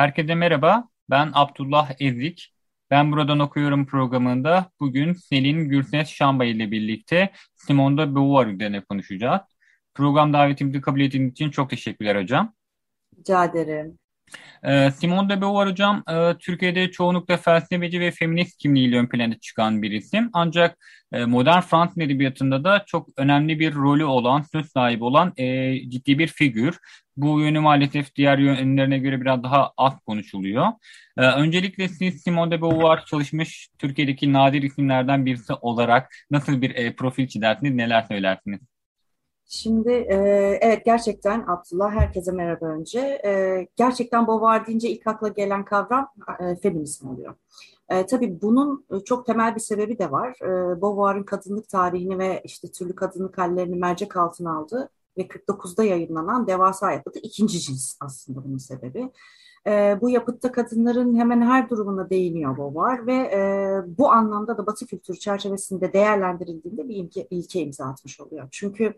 Herkese merhaba, ben Abdullah Ezik. Ben buradan okuyorum programında bugün Selin Gürses Şamba ile birlikte Simone de Beauvoir üzerine konuşacağız. Program davetimizi kabul ettiğiniz için çok teşekkürler hocam. Rica ederim. Ee, Simone de Beauvoir hocam e, Türkiye'de çoğunlukla felsefeci ve feminist kimliğiyle ön plana çıkan bir isim. Ancak e, modern Fransız edebiyatında da çok önemli bir rolü olan, söz sahibi olan e, ciddi bir figür. Bu yönü maalesef diğer yönlerine göre biraz daha az konuşuluyor. öncelikle siz Simone de Beauvoir çalışmış Türkiye'deki nadir isimlerden birisi olarak nasıl bir profil çizersiniz, neler söylersiniz? Şimdi e, evet gerçekten Abdullah herkese merhaba önce. E, gerçekten Beauvoir deyince ilk akla gelen kavram e, feminizm oluyor. E, tabii bunun çok temel bir sebebi de var. E, Beauvoir'ın kadınlık tarihini ve işte türlü kadınlık hallerini mercek altına aldı ve 49'da yayınlanan devasa yapıtı ikinci cins aslında bunun sebebi. E, bu yapıtta kadınların hemen her durumuna değiniyor Beauvoir ve e, bu anlamda da Batı kültürü çerçevesinde değerlendirildiğinde bir ilke, ilke imza atmış oluyor. Çünkü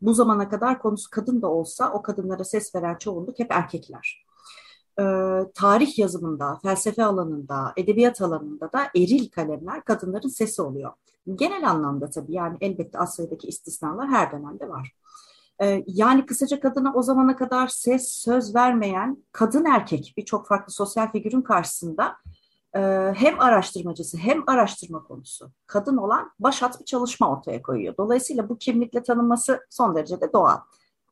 bu zamana kadar konusu kadın da olsa o kadınlara ses veren çoğunluk hep erkekler. Ee, tarih yazımında, felsefe alanında, edebiyat alanında da eril kalemler kadınların sesi oluyor. Genel anlamda tabii yani elbette Asya'daki istisnalar her dönemde var. Ee, yani kısaca kadına o zamana kadar ses, söz vermeyen kadın erkek birçok farklı sosyal figürün karşısında e, hem araştırmacısı hem araştırma konusu kadın olan başat bir çalışma ortaya koyuyor. Dolayısıyla bu kimlikle tanınması son derece de doğal.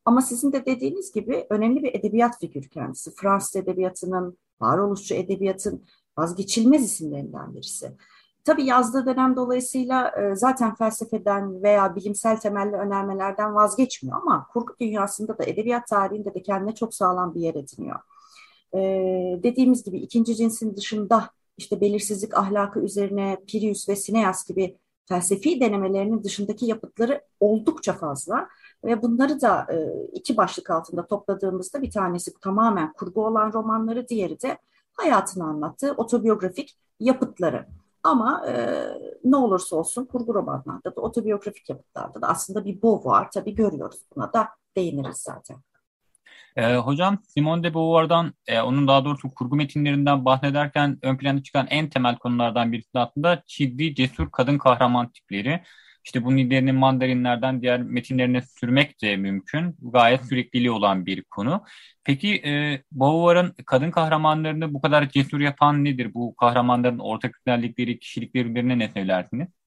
Ama sizin de dediğiniz gibi önemli bir edebiyat figürü kendisi. Fransız edebiyatının, varoluşçu edebiyatın vazgeçilmez isimlerinden birisi. Tabii yazdığı dönem dolayısıyla e, zaten felsefeden veya bilimsel temelli önermelerden vazgeçmiyor ama kurgu dünyasında da edebiyat tarihinde de kendine çok sağlam bir yer ediniyor. Ee, dediğimiz gibi ikinci cinsin dışında işte belirsizlik ahlakı üzerine Pirius ve Sineas gibi felsefi denemelerinin dışındaki yapıtları oldukça fazla ve bunları da e, iki başlık altında topladığımızda bir tanesi tamamen kurgu olan romanları, diğeri de hayatını anlattığı otobiyografik yapıtları. Ama e, ne olursa olsun kurgu romanlarda da otobiyografik yapıtlarda da aslında bir Beauvoir tabii görüyoruz. Buna da değiniriz zaten. E, hocam Simone de Beauvoir'dan, e, onun daha doğrusu kurgu metinlerinden bahsederken ön plana çıkan en temel konulardan birisi aslında çizdiği cesur kadın kahraman tipleri. İşte bunun liderinin mandarinlerden diğer metinlerine sürmek de mümkün. Gayet sürekliliği olan bir konu. Peki e, Beauvoir'ın kadın kahramanlarını bu kadar cesur yapan nedir? Bu kahramanların ortak özellikleri, kişilikleri üzerine ne söylersiniz?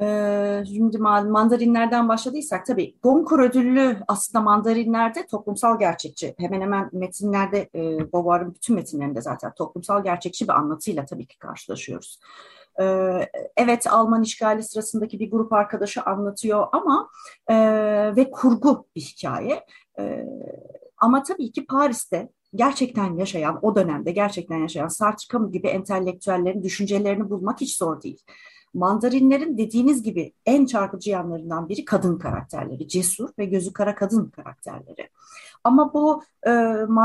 Ee, şimdi mandarinlerden başladıysak tabii Goncourt ödüllü aslında mandarinlerde toplumsal gerçekçi. Hemen hemen metinlerde e, bütün metinlerinde zaten toplumsal gerçekçi bir anlatıyla tabii ki karşılaşıyoruz. Ee, evet Alman işgali sırasındaki bir grup arkadaşı anlatıyor ama e, ve kurgu bir hikaye. E, ama tabii ki Paris'te gerçekten yaşayan, o dönemde gerçekten yaşayan Sartre gibi entelektüellerin düşüncelerini bulmak hiç zor değil. Mandarinlerin dediğiniz gibi en çarpıcı yanlarından biri kadın karakterleri. Cesur ve gözü kara kadın karakterleri. Ama bu e,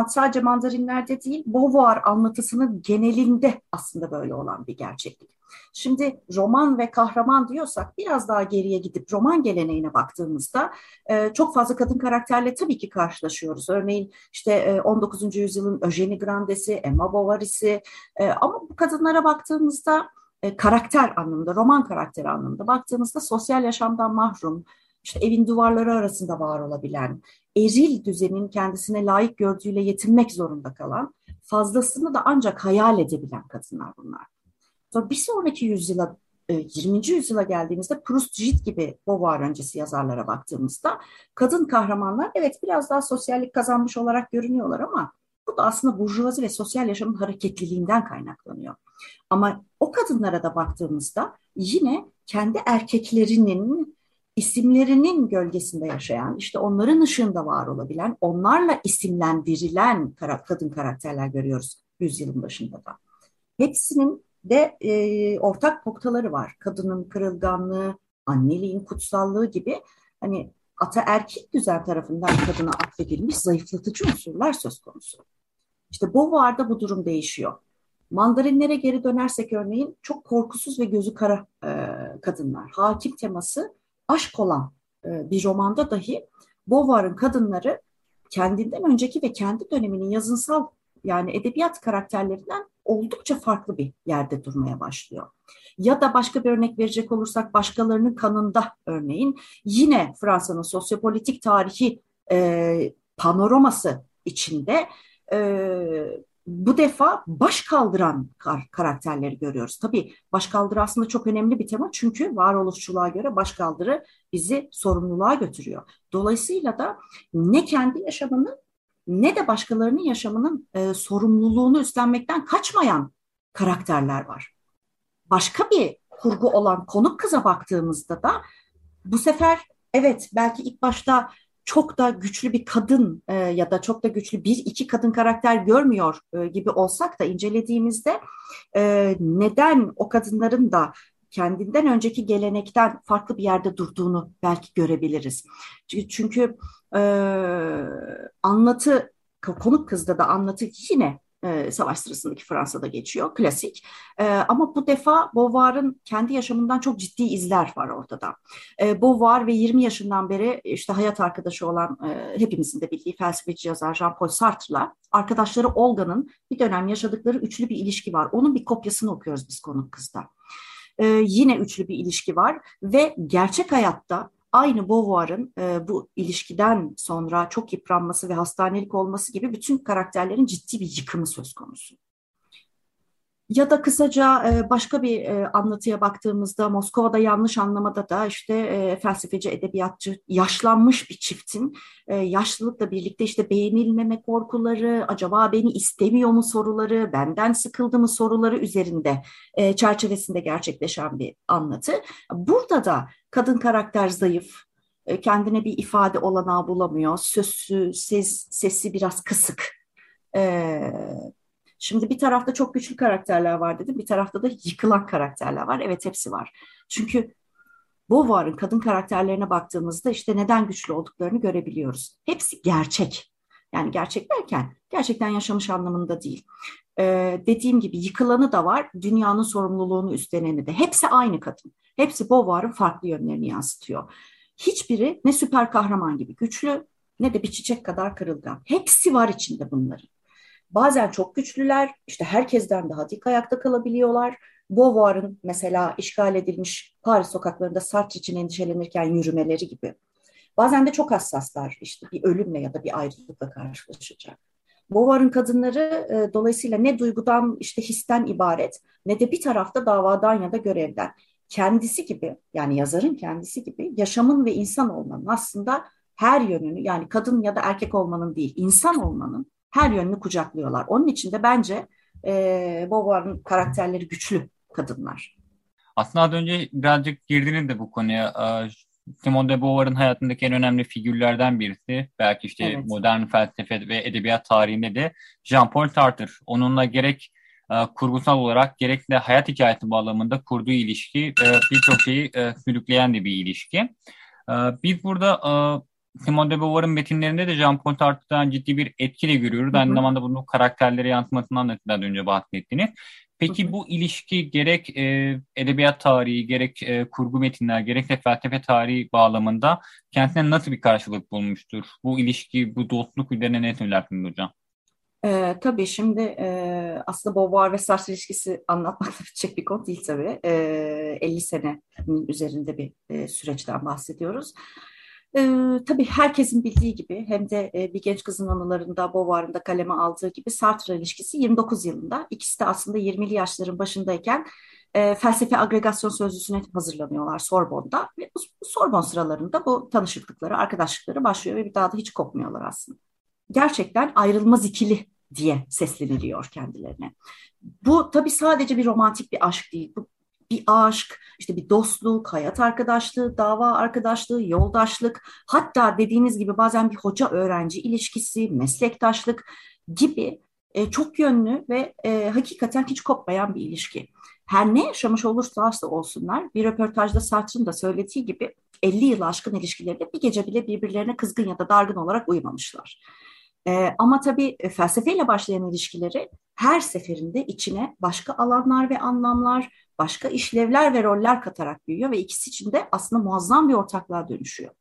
sadece mandarinlerde değil, Beauvoir anlatısının genelinde aslında böyle olan bir gerçeklik. Şimdi roman ve kahraman diyorsak biraz daha geriye gidip roman geleneğine baktığımızda e, çok fazla kadın karakterle tabii ki karşılaşıyoruz. Örneğin işte e, 19. yüzyılın Eugenie Grande'si, Emma Bovary'si e, ama bu kadınlara baktığımızda e, karakter anlamında, roman karakteri anlamında baktığımızda sosyal yaşamdan mahrum, işte evin duvarları arasında var olabilen, eril düzenin kendisine layık gördüğüyle yetinmek zorunda kalan, fazlasını da ancak hayal edebilen kadınlar bunlar. Sonra bir sonraki yüzyıla 20. E, yüzyıla geldiğimizde Proust, Gide gibi Beauvoir öncesi yazarlara baktığımızda kadın kahramanlar evet biraz daha sosyallik kazanmış olarak görünüyorlar ama bu da aslında burjuvazi ve sosyal yaşamın hareketliliğinden kaynaklanıyor. Ama o kadınlara da baktığımızda yine kendi erkeklerinin isimlerinin gölgesinde yaşayan, işte onların ışığında var olabilen, onlarla isimlendirilen kadın karakterler görüyoruz yüzyılın başında da. Hepsinin de e, ortak noktaları var. Kadının kırılganlığı, anneliğin kutsallığı gibi hani ataerkil düzen tarafından kadına atfedilmiş zayıflatıcı unsurlar söz konusu. İşte Beauvoir'da bu durum değişiyor. Mandarinlere geri dönersek örneğin çok korkusuz ve gözü kara e, kadınlar. Hakim teması aşk olan e, bir romanda dahi Beauvoir'ın kadınları kendinden önceki ve kendi döneminin yazınsal yani edebiyat karakterlerinden oldukça farklı bir yerde durmaya başlıyor. Ya da başka bir örnek verecek olursak başkalarının kanında örneğin yine Fransa'nın sosyopolitik tarihi e, panoraması içinde e, bu defa baş kaldıran kar karakterleri görüyoruz. Tabii baş kaldırı aslında çok önemli bir tema çünkü varoluşçuluğa göre baş kaldırı bizi sorumluluğa götürüyor. Dolayısıyla da ne kendi yaşamını ne de başkalarının yaşamının e, sorumluluğunu üstlenmekten kaçmayan karakterler var. Başka bir kurgu olan konuk kıza baktığımızda da bu sefer evet belki ilk başta çok da güçlü bir kadın e, ya da çok da güçlü bir iki kadın karakter görmüyor e, gibi olsak da incelediğimizde e, neden o kadınların da kendinden önceki gelenekten farklı bir yerde durduğunu belki görebiliriz. Çünkü, çünkü e, anlatı konuk kızda da anlatı yine e, savaş sırasındaki Fransa'da geçiyor. Klasik. E, ama bu defa Beauvoir'ın kendi yaşamından çok ciddi izler var ortada. E, Beauvoir ve 20 yaşından beri işte hayat arkadaşı olan e, hepimizin de bildiği felsefeci yazar Jean-Paul Sartre'la arkadaşları Olga'nın bir dönem yaşadıkları üçlü bir ilişki var. Onun bir kopyasını okuyoruz biz konuk kızda. E, yine üçlü bir ilişki var ve gerçek hayatta aynı Beauvoir'ın e, bu ilişkiden sonra çok yıpranması ve hastanelik olması gibi bütün karakterlerin ciddi bir yıkımı söz konusu. Ya da kısaca e, başka bir e, anlatıya baktığımızda Moskova'da yanlış anlamada da işte e, felsefeci, edebiyatçı, yaşlanmış bir çiftin yaşlılıkla birlikte işte beğenilmeme korkuları, acaba beni istemiyor mu soruları, benden sıkıldı mı soruları üzerinde çerçevesinde gerçekleşen bir anlatı. Burada da kadın karakter zayıf, kendine bir ifade olanağı bulamıyor, sözü, ses, sesi biraz kısık. Şimdi bir tarafta çok güçlü karakterler var dedim, bir tarafta da yıkılan karakterler var. Evet hepsi var. Çünkü Beauvoir'ın kadın karakterlerine baktığımızda işte neden güçlü olduklarını görebiliyoruz. Hepsi gerçek. Yani gerçek derken gerçekten yaşamış anlamında değil. Ee, dediğim gibi yıkılanı da var, dünyanın sorumluluğunu üstleneni de. Hepsi aynı kadın. Hepsi Beauvoir'ın farklı yönlerini yansıtıyor. Hiçbiri ne süper kahraman gibi güçlü ne de bir çiçek kadar kırılgan. Hepsi var içinde bunların. Bazen çok güçlüler, işte herkesten daha dik ayakta kalabiliyorlar. Beauvoir'ın mesela işgal edilmiş Paris sokaklarında Sartre için endişelenirken yürümeleri gibi. Bazen de çok hassaslar, işte bir ölümle ya da bir ayrılıkla karşılaşacak. Beauvoir'ın kadınları e, dolayısıyla ne duygudan, işte histen ibaret ne de bir tarafta davadan ya da görevden. Kendisi gibi yani yazarın kendisi gibi yaşamın ve insan olmanın aslında her yönünü yani kadın ya da erkek olmanın değil insan olmanın her yönünü kucaklıyorlar. Onun için de bence e, Beauvoir'ın karakterleri güçlü kadınlar. Aslında az önce birazcık girdiniz de bu konuya. Simone de Beauvoir'ın hayatındaki en önemli figürlerden birisi. Belki işte evet. modern felsefe ve edebiyat tarihinde de Jean-Paul Sartre. Onunla gerek kurgusal olarak gerek de hayat hikayesi bağlamında kurduğu ilişki birçok şeyi sürükleyen de bir ilişki. Biz burada Simone de Beauvoir'ın metinlerinde de Jean-Paul Sartre'dan ciddi bir etki de görüyoruz. Aynı zamanda bunun karakterlere yansımasından da önce bahsettiniz. Peki hı hı. bu ilişki gerek e, edebiyat tarihi, gerek e, kurgu metinler, gerek de felsefe tarihi bağlamında kendisine nasıl bir karşılık bulmuştur? Bu ilişki, bu dostluk üzerine ne söylersiniz hocam? E, tabii şimdi e, aslında Beauvoir ve Sartre ilişkisi anlatmakla bitecek bir konu değil tabii. E, 50 senenin üzerinde bir e, süreçten bahsediyoruz. E, tabii herkesin bildiği gibi hem de e, bir genç kızın anılarında Beauvoir'ın kaleme aldığı gibi Sartre ilişkisi 29 yılında. İkisi de aslında 20'li yaşların başındayken e, felsefe agregasyon sözlüsüne hazırlanıyorlar Sorbon'da. Ve bu Sorbon sıralarında bu tanışıklıkları, arkadaşlıkları başlıyor ve bir daha da hiç kopmuyorlar aslında. Gerçekten ayrılmaz ikili diye sesleniliyor kendilerine. Bu tabii sadece bir romantik bir aşk değil. Bu bir aşk, işte bir dostluk, hayat arkadaşlığı, dava arkadaşlığı, yoldaşlık, hatta dediğiniz gibi bazen bir hoca öğrenci ilişkisi, meslektaşlık gibi e, çok yönlü ve e, hakikaten hiç kopmayan bir ilişki. Her ne yaşamış olursa olsunlar bir röportajda Sartre'ın da söylediği gibi 50 yıl aşkın ilişkilerinde bir gece bile birbirlerine kızgın ya da dargın olarak uyumamışlar. Ee, ama tabii e, felsefeyle başlayan ilişkileri her seferinde içine başka alanlar ve anlamlar, başka işlevler ve roller katarak büyüyor ve ikisi için de aslında muazzam bir ortaklığa dönüşüyor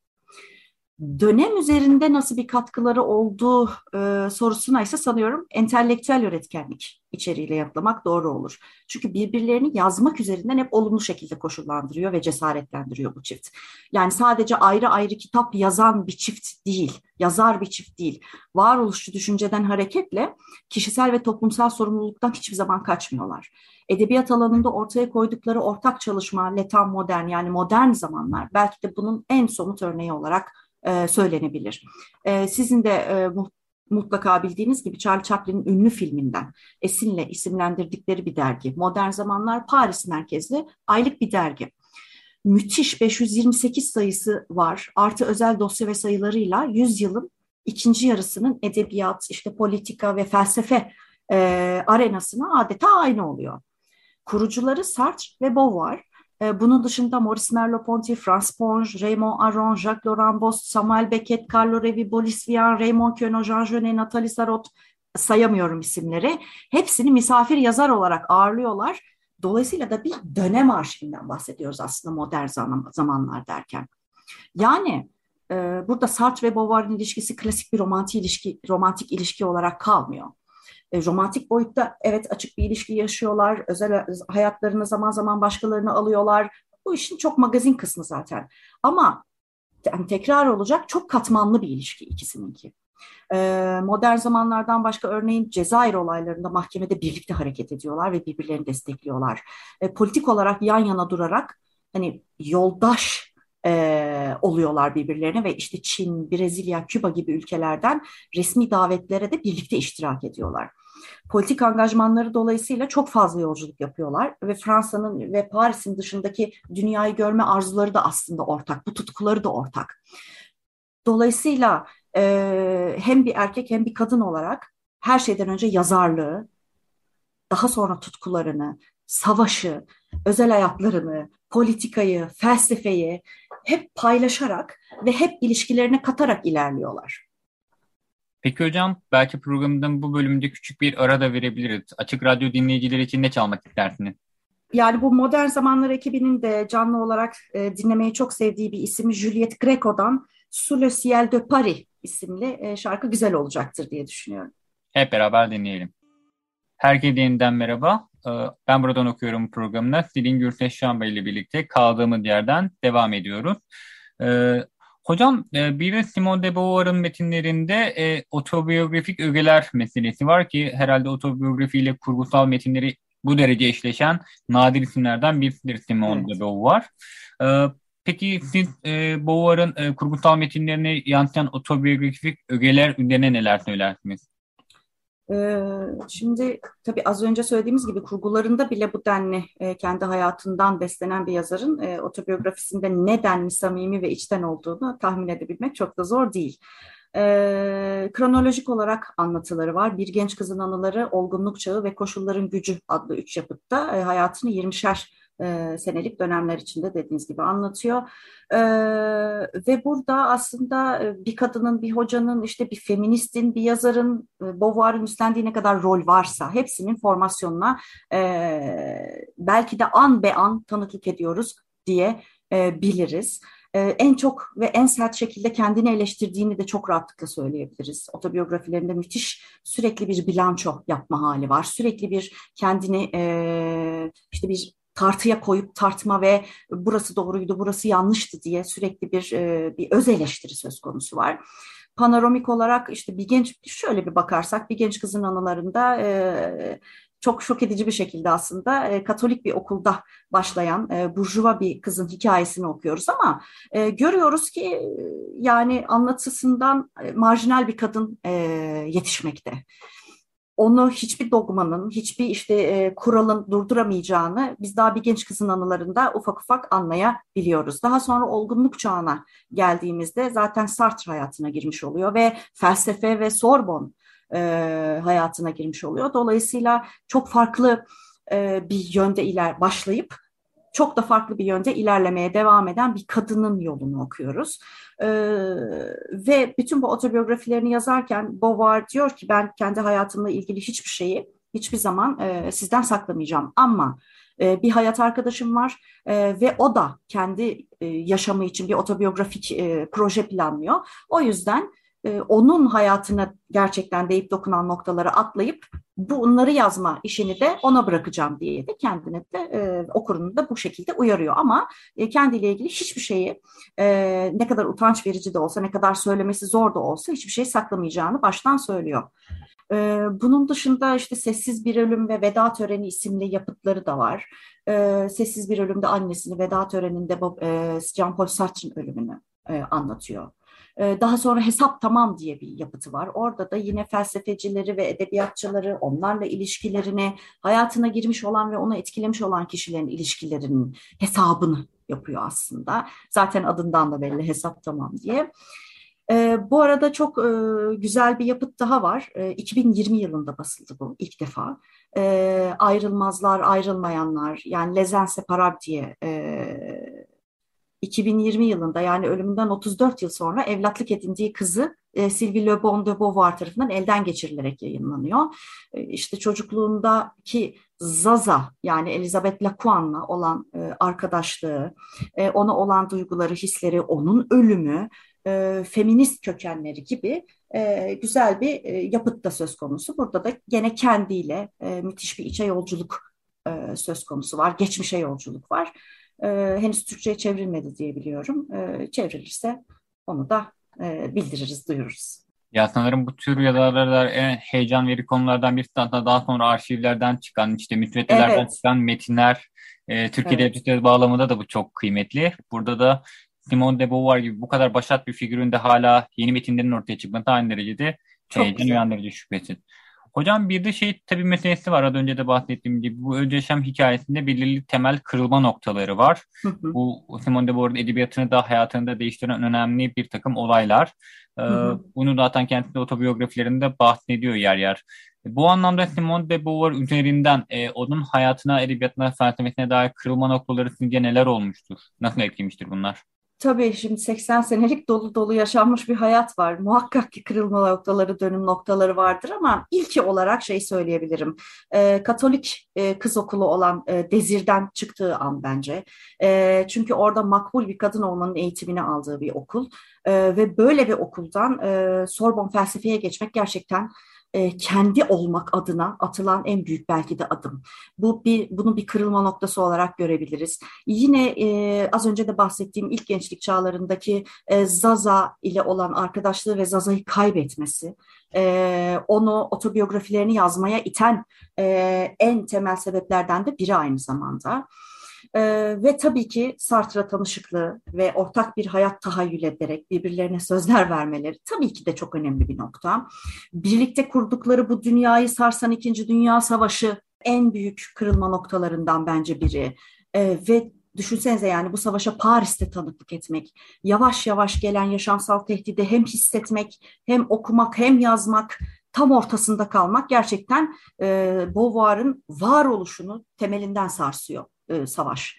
dönem üzerinde nasıl bir katkıları olduğu e, sorusuna ise sanıyorum entelektüel öğretkenlik içeriğiyle yanıtlamak doğru olur. Çünkü birbirlerini yazmak üzerinden hep olumlu şekilde koşullandırıyor ve cesaretlendiriyor bu çift. Yani sadece ayrı ayrı kitap yazan bir çift değil, yazar bir çift değil. Varoluşçu düşünceden hareketle kişisel ve toplumsal sorumluluktan hiçbir zaman kaçmıyorlar. Edebiyat alanında ortaya koydukları ortak çalışma, letam modern yani modern zamanlar belki de bunun en somut örneği olarak e, söylenebilir. E, sizin de e, mutlaka bildiğiniz gibi Charlie Chaplin'in ünlü filminden Esin'le isimlendirdikleri bir dergi. Modern Zamanlar Paris merkezli aylık bir dergi. Müthiş 528 sayısı var. Artı özel dosya ve sayılarıyla 100 yılın ikinci yarısının edebiyat, işte politika ve felsefe e, arenasına adeta aynı oluyor. Kurucuları Sartre ve Beauvoir e, bunun dışında Maurice Merleau-Ponty, Franz Ponge, Raymond Aron, Jacques Laurent Bost, Samuel Beckett, Carlo Revi, Boris Vian, Raymond Queneau, Jean Genet, Nathalie Sarot sayamıyorum isimleri. Hepsini misafir yazar olarak ağırlıyorlar. Dolayısıyla da bir dönem arşivinden bahsediyoruz aslında modern zamanlar derken. Yani e, burada Sartre ve Beauvoir'in ilişkisi klasik bir romantik ilişki, romantik ilişki olarak kalmıyor. E, romantik boyutta evet açık bir ilişki yaşıyorlar. Özel hayatlarını zaman zaman başkalarını alıyorlar. Bu işin çok magazin kısmı zaten. Ama yani tekrar olacak çok katmanlı bir ilişki ikisininki. Ee, modern zamanlardan başka örneğin Cezayir olaylarında mahkemede birlikte hareket ediyorlar ve birbirlerini destekliyorlar. Ee, politik olarak yan yana durarak hani yoldaş e, oluyorlar birbirlerine ve işte Çin, Brezilya, Küba gibi ülkelerden resmi davetlere de birlikte iştirak ediyorlar. Politik angajmanları dolayısıyla çok fazla yolculuk yapıyorlar ve Fransa'nın ve Paris'in dışındaki dünyayı görme arzuları da aslında ortak, bu tutkuları da ortak. Dolayısıyla e, hem bir erkek hem bir kadın olarak her şeyden önce yazarlığı, daha sonra tutkularını, savaşı, özel hayatlarını, politikayı, felsefeyi hep paylaşarak ve hep ilişkilerine katarak ilerliyorlar. Peki hocam belki programın bu bölümünde küçük bir ara da verebiliriz. Açık Radyo dinleyicileri için ne çalmak istersiniz? Yani bu Modern Zamanlar ekibinin de canlı olarak e, dinlemeyi çok sevdiği bir isim Juliette Greco'dan Sous le ciel de Paris isimli e, şarkı güzel olacaktır diye düşünüyorum. Hep beraber dinleyelim. Herkese yeniden merhaba. Ee, ben buradan okuyorum programına. Silin Gürteş Şamba ile birlikte kaldığımız yerden devam ediyoruz. Ee, hocam e, bir de Simone de Beauvoir'ın metinlerinde e, otobiyografik ögeler meselesi var ki herhalde otobiyografiyle kurgusal metinleri bu derece eşleşen nadir isimlerden birisidir Simone evet. de Beauvoir. Ee, peki siz e, Beauvoir'ın e, kurgusal metinlerini yansıtan otobiyografik ögeler üzerine neler söylersiniz? Ee, şimdi tabii az önce söylediğimiz gibi kurgularında bile bu denli e, kendi hayatından beslenen bir yazarın e, otobiyografisinde ne denli samimi ve içten olduğunu tahmin edebilmek çok da zor değil. Ee, kronolojik olarak anlatıları var. Bir genç kızın anıları, olgunluk çağı ve koşulların gücü adlı üç yapıtta e, hayatını 20'şer e, senelik dönemler içinde dediğiniz gibi anlatıyor. E, ve burada aslında e, bir kadının, bir hocanın, işte bir feministin, bir yazarın, e, Beauvoir'ın üstlendiği ne kadar rol varsa hepsinin formasyonuna e, belki de an be an tanıklık ediyoruz diye e, biliriz en çok ve en sert şekilde kendini eleştirdiğini de çok rahatlıkla söyleyebiliriz. Otobiyografilerinde müthiş sürekli bir bilanço yapma hali var. Sürekli bir kendini işte bir tartıya koyup tartma ve burası doğruydu, burası yanlıştı diye sürekli bir e, bir öz eleştiri söz konusu var. Panoramik olarak işte bir genç şöyle bir bakarsak bir genç kızın anılarında e, çok şok edici bir şekilde aslında e, Katolik bir okulda başlayan e, burjuva bir kızın hikayesini okuyoruz ama görüyoruz ki yani anlatısından marjinal bir kadın yetişmekte onu hiçbir dogmanın, hiçbir işte e, kuralın durduramayacağını biz daha bir genç kızın anılarında ufak ufak anlayabiliyoruz. Daha sonra olgunluk çağına geldiğimizde zaten Sartre hayatına girmiş oluyor ve felsefe ve Sorbon e, hayatına girmiş oluyor. Dolayısıyla çok farklı e, bir yönde iler başlayıp çok da farklı bir yönde ilerlemeye devam eden bir kadının yolunu okuyoruz. Ee, ve bütün bu otobiyografilerini yazarken Beauvoir diyor ki ben kendi hayatımla ilgili hiçbir şeyi hiçbir zaman e, sizden saklamayacağım ama e, bir hayat arkadaşım var e, ve o da kendi e, yaşamı için bir otobiyografik e, proje planlıyor. O yüzden e, onun hayatına gerçekten deyip dokunan noktaları atlayıp bunları yazma işini de ona bırakacağım diye de kendine de e, okurunu da bu şekilde uyarıyor. Ama e, kendiyle ilgili hiçbir şeyi e, ne kadar utanç verici de olsa, ne kadar söylemesi zor da olsa hiçbir şey saklamayacağını baştan söylüyor. Bunun dışında işte Sessiz Bir Ölüm ve Veda Töreni isimli yapıtları da var. Sessiz Bir Ölüm'de annesini, Veda Töreni'nde e, Jean-Paul Sartre'ın ölümünü anlatıyor. Ee, daha sonra Hesap Tamam diye bir yapıtı var. Orada da yine felsefecileri ve edebiyatçıları, onlarla ilişkilerini, hayatına girmiş olan ve onu etkilemiş olan kişilerin ilişkilerinin hesabını yapıyor aslında. Zaten adından da belli Hesap Tamam diye. E, bu arada çok e, güzel bir yapıt daha var. E, 2020 yılında basıldı bu ilk defa. E, ayrılmazlar, ayrılmayanlar yani Lezen Separar diye e, 2020 yılında yani ölümünden 34 yıl sonra evlatlık edindiği kızı e, Sylvie Le Bon de Beauvoir tarafından elden geçirilerek yayınlanıyor. E, işte çocukluğundaki Zaza yani Elizabeth Laquan'la olan e, arkadaşlığı, e, ona olan duyguları, hisleri, onun ölümü, e, feminist kökenleri gibi e, güzel bir e, yapıt da söz konusu. Burada da gene kendiyle e, müthiş bir içe yolculuk e, söz konusu var, geçmişe yolculuk var. E, henüz Türkçe'ye çevrilmedi diye biliyorum. E, çevrilirse onu da e, bildiririz, duyururuz. Ya sanırım bu tür yazarlar en heyecan veri konulardan birisi hatta daha sonra arşivlerden çıkan işte müsveddelerden evet. çıkan metinler e, Türkiye'de evet. bağlamında da bu çok kıymetli. Burada da Simone de Beauvoir gibi bu kadar başat bir figürün de hala yeni metinlerin ortaya çıkması aynı derecede çok heyecan uyandırıcı şüphesiz. Hocam bir de şey tabii meselesi var. Az önce de bahsettiğim gibi bu öz yaşam hikayesinde belirli temel kırılma noktaları var. bu Simone de Beauvoir'ın edebiyatını da hayatını da değiştiren önemli bir takım olaylar. Ee, bunu zaten kendisi otobiyografilerinde bahsediyor yer yer. Bu anlamda Simone de Beauvoir üzerinden e, onun hayatına, edebiyatına, felsefesine dair kırılma noktaları sizce neler olmuştur? Nasıl etkilemiştir bunlar? Tabii şimdi 80 senelik dolu dolu yaşanmış bir hayat var. Muhakkak ki kırılma noktaları, dönüm noktaları vardır ama ilki olarak şey söyleyebilirim. E, Katolik e, kız okulu olan e, Dezir'den çıktığı an bence. E, çünkü orada makbul bir kadın olmanın eğitimini aldığı bir okul. E, ve böyle bir okuldan e, Sorbon felsefeye geçmek gerçekten e, kendi olmak adına atılan en büyük belki de adım. Bu bir bunu bir kırılma noktası olarak görebiliriz. Yine e, az önce de bahsettiğim ilk gençlik çağlarındaki e, Zaza ile olan arkadaşlığı ve Zaza'yı kaybetmesi, e, onu otobiyografilerini yazmaya iten e, en temel sebeplerden de biri aynı zamanda. Ee, ve tabii ki Sartre tanışıklığı ve ortak bir hayat tahayyül ederek birbirlerine sözler vermeleri tabii ki de çok önemli bir nokta. Birlikte kurdukları bu dünyayı sarsan İkinci Dünya Savaşı en büyük kırılma noktalarından bence biri. Ee, ve düşünsenize yani bu savaşa Paris'te tanıklık etmek, yavaş yavaş gelen yaşamsal tehdidi hem hissetmek, hem okumak, hem yazmak, tam ortasında kalmak gerçekten e, Beauvoir'ın varoluşunu temelinden sarsıyor e, savaş.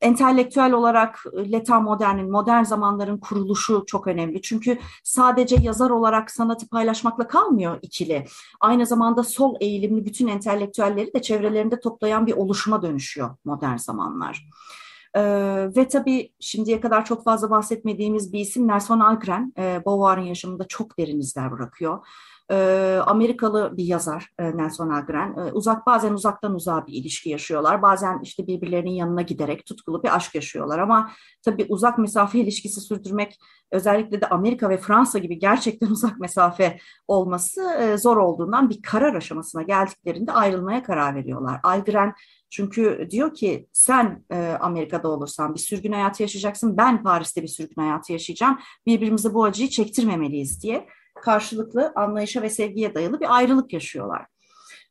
Entelektüel olarak e, Leta Modern'in, modern zamanların kuruluşu çok önemli. Çünkü sadece yazar olarak sanatı paylaşmakla kalmıyor ikili. Aynı zamanda sol eğilimli bütün entelektüelleri de çevrelerinde toplayan bir oluşuma dönüşüyor modern zamanlar. Ee, ve tabii şimdiye kadar çok fazla bahsetmediğimiz bir isim Nelson Algren, e, Beauvoir'ın yaşamında çok derin izler bırakıyor e, Amerikalı bir yazar e, Nelson Algren. E, uzak bazen uzaktan uzağa bir ilişki yaşıyorlar. Bazen işte birbirlerinin yanına giderek tutkulu bir aşk yaşıyorlar. Ama tabii uzak mesafe ilişkisi sürdürmek özellikle de Amerika ve Fransa gibi gerçekten uzak mesafe olması e, zor olduğundan bir karar aşamasına geldiklerinde ayrılmaya karar veriyorlar. Algren çünkü diyor ki sen e, Amerika'da olursan bir sürgün hayatı yaşayacaksın, ben Paris'te bir sürgün hayatı yaşayacağım. Birbirimize bu acıyı çektirmemeliyiz diye karşılıklı anlayışa ve sevgiye dayalı bir ayrılık yaşıyorlar.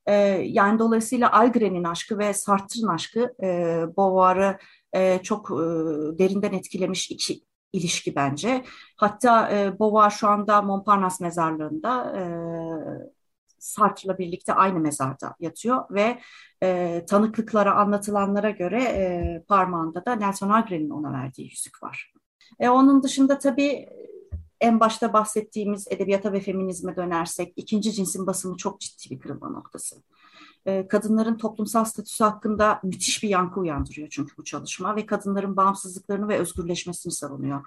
E, yani dolayısıyla Algren'in aşkı ve Sartre'ın aşkı e, Beauvoir'ı e, çok e, derinden etkilemiş iki ilişki bence. Hatta e, Beauvoir şu anda Montparnasse mezarlığında e, Sartre'la birlikte aynı mezarda yatıyor ve e, tanıklıklara anlatılanlara göre e, parmağında da Nelson Algren'in ona verdiği yüzük var. E, onun dışında tabii en başta bahsettiğimiz edebiyata ve feminizme dönersek ikinci cinsin basımı çok ciddi bir kırılma noktası. E, kadınların toplumsal statüsü hakkında müthiş bir yankı uyandırıyor çünkü bu çalışma ve kadınların bağımsızlıklarını ve özgürleşmesini savunuyor.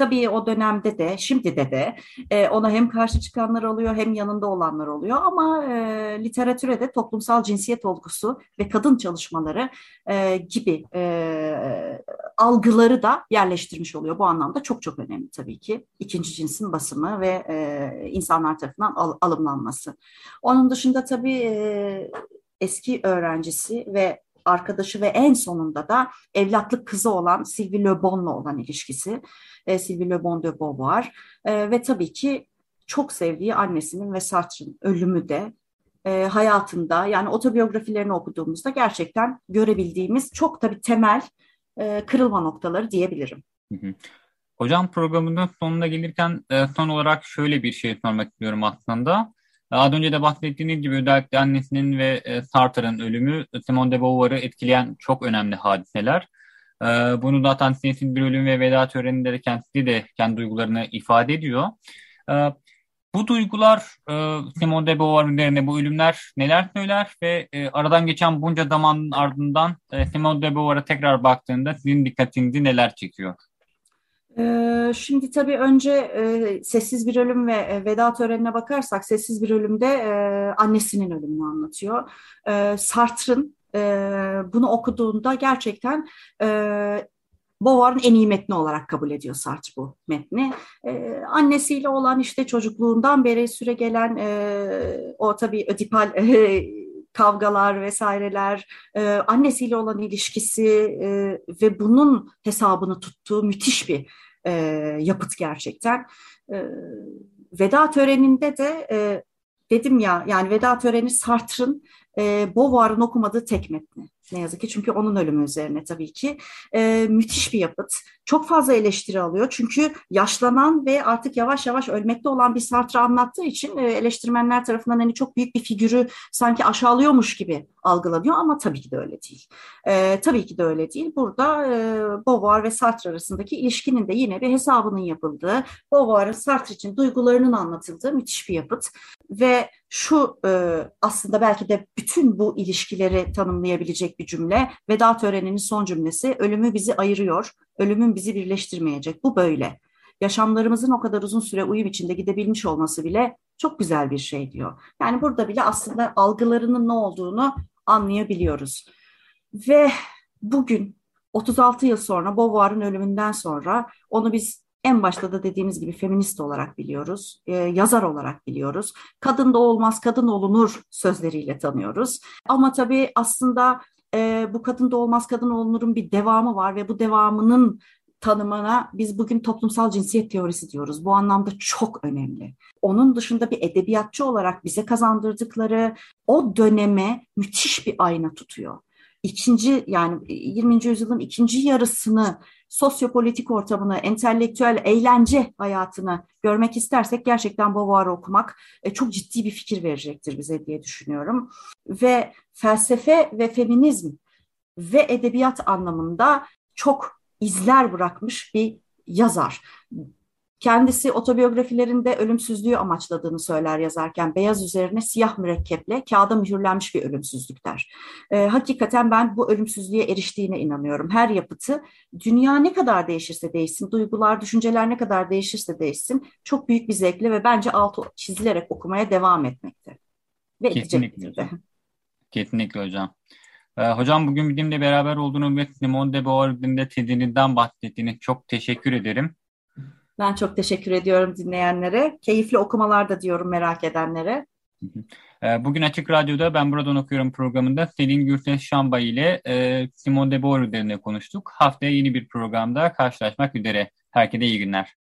Tabii o dönemde de, şimdi de de e, ona hem karşı çıkanlar oluyor hem yanında olanlar oluyor ama e, literatüre de toplumsal cinsiyet olgusu ve kadın çalışmaları e, gibi e, algıları da yerleştirmiş oluyor. Bu anlamda çok çok önemli tabii ki ikinci cinsin basımı ve e, insanlar tarafından al, alımlanması. Onun dışında tabii e, eski öğrencisi ve arkadaşı ve en sonunda da evlatlık kızı olan Sylvie Le Bon'la olan ilişkisi. E, Sylvie Le Bon de Beauvoir e, ve tabii ki çok sevdiği annesinin ve Sartre'ın ölümü de e, hayatında yani otobiyografilerini okuduğumuzda gerçekten görebildiğimiz çok tabii temel e, kırılma noktaları diyebilirim. Hocam programının sonuna gelirken e, son olarak şöyle bir şey sormak istiyorum aslında. Az önce de bahsettiğiniz gibi özellikle annesinin ve e, Sartre'ın ölümü Simone de Beauvoir'ı etkileyen çok önemli hadiseler. E, bunu zaten Sinsiz bir ölüm ve veda töreninde de kendisi de kendi duygularını ifade ediyor. E, bu duygular Simone de Beauvoir üzerine bu ölümler neler söyler ve aradan geçen bunca zamanın ardından Simone de Beauvoir'a tekrar baktığında sizin dikkatinizi neler çekiyor? Ee, şimdi tabii önce e, Sessiz Bir Ölüm ve e, Veda Töreni'ne bakarsak Sessiz Bir Ölüm'de e, annesinin ölümünü anlatıyor. Sartre'ın bunu okuduğunda gerçekten Beauvoir'ın en iyi metni olarak kabul ediyor Sartre bu metni. Ee, annesiyle olan işte çocukluğundan beri süre gelen o tabii ödipal kavgalar vesaireler, e, annesiyle olan ilişkisi e, ve bunun hesabını tuttuğu müthiş bir e, yapıt gerçekten. E, veda töreninde de e, dedim ya yani veda töreni Sartre'ın e, Beauvoir'ın okumadığı tek metni. Ne yazık ki çünkü onun ölümü üzerine tabii ki. E, müthiş bir yapıt. Çok fazla eleştiri alıyor. Çünkü yaşlanan ve artık yavaş yavaş ölmekte olan bir Sartre anlattığı için e, eleştirmenler tarafından hani çok büyük bir figürü sanki aşağılıyormuş gibi algılanıyor ama tabii ki de öyle değil. E, tabii ki de öyle değil. Burada e, Beauvoir ve Sartre arasındaki ilişkinin de yine bir hesabının yapıldığı, Beauvoir'ın Sartre için duygularının anlatıldığı müthiş bir yapıt. Ve şu e, aslında belki de bütün bu ilişkileri tanımlayabilecek bir cümle. Veda töreninin son cümlesi ölümü bizi ayırıyor, ölümün bizi birleştirmeyecek. Bu böyle. Yaşamlarımızın o kadar uzun süre uyum içinde gidebilmiş olması bile çok güzel bir şey diyor. Yani burada bile aslında algılarının ne olduğunu anlayabiliyoruz. Ve bugün 36 yıl sonra Beauvoir'ın ölümünden sonra onu biz en başta da dediğimiz gibi feminist olarak biliyoruz, e, yazar olarak biliyoruz. Kadın da olmaz, kadın olunur sözleriyle tanıyoruz. Ama tabii aslında e, bu kadın da olmaz, kadın olunurun bir devamı var ve bu devamının tanımına biz bugün toplumsal cinsiyet teorisi diyoruz. Bu anlamda çok önemli. Onun dışında bir edebiyatçı olarak bize kazandırdıkları o döneme müthiş bir ayna tutuyor. İkinci yani 20. yüzyılın ikinci yarısını sosyopolitik ortamını, entelektüel eğlence hayatını görmek istersek gerçekten Beauvoir'ı okumak e, çok ciddi bir fikir verecektir bize diye düşünüyorum. Ve felsefe ve feminizm ve edebiyat anlamında çok izler bırakmış bir yazar. Kendisi otobiyografilerinde ölümsüzlüğü amaçladığını söyler yazarken beyaz üzerine siyah mürekkeple kağıda mühürlenmiş bir ölümsüzlük der. E, hakikaten ben bu ölümsüzlüğe eriştiğine inanıyorum. Her yapıtı dünya ne kadar değişirse değişsin, duygular, düşünceler ne kadar değişirse değişsin çok büyük bir zevkle ve bence altı çizilerek okumaya devam etmekte. Ve Kesinlikle hocam. Kesinlikle hocam. Ee, hocam bugün bizimle beraber olduğunuz ve Simone de Beauvoir'ın tezinizden bahsettiğiniz çok teşekkür ederim. Ben çok teşekkür ediyorum dinleyenlere. Keyifli okumalar da diyorum merak edenlere. Ee, bugün Açık Radyo'da Ben Buradan Okuyorum programında Selin Gürses Şambay ile e, Simone de Beauvoir üzerine konuştuk. Haftaya yeni bir programda karşılaşmak üzere. Herkese iyi günler.